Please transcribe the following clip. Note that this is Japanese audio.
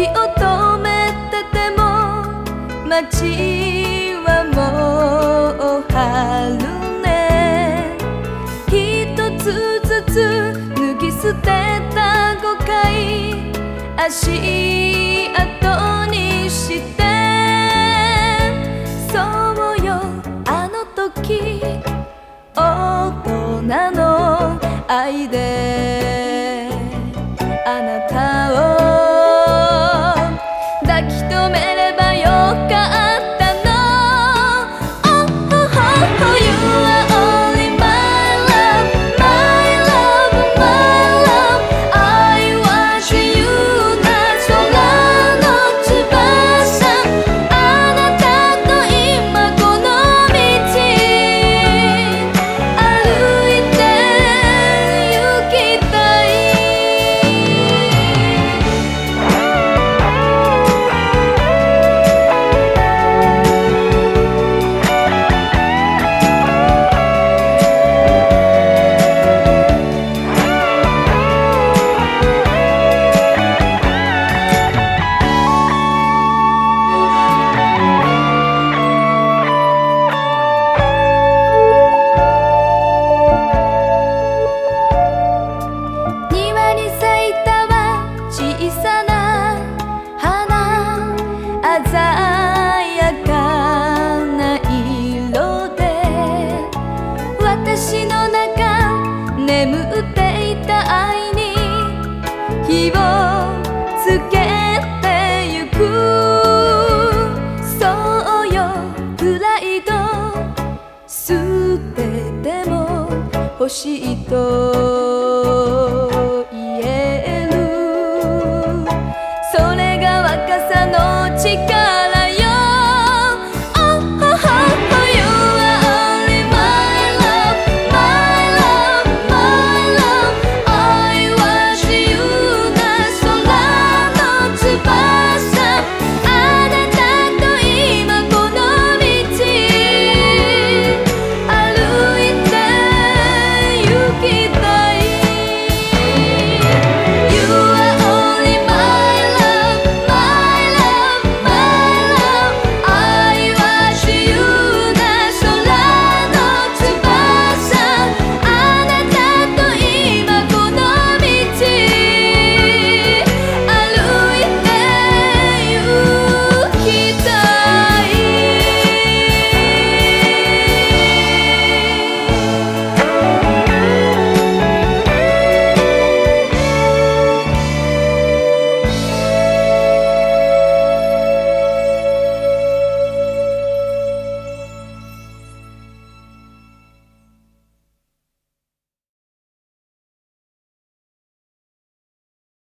時を止めてても街はもう春ね。一つずつ抜き捨てた誤解足跡にして。そうよあの時大人の愛でしいと」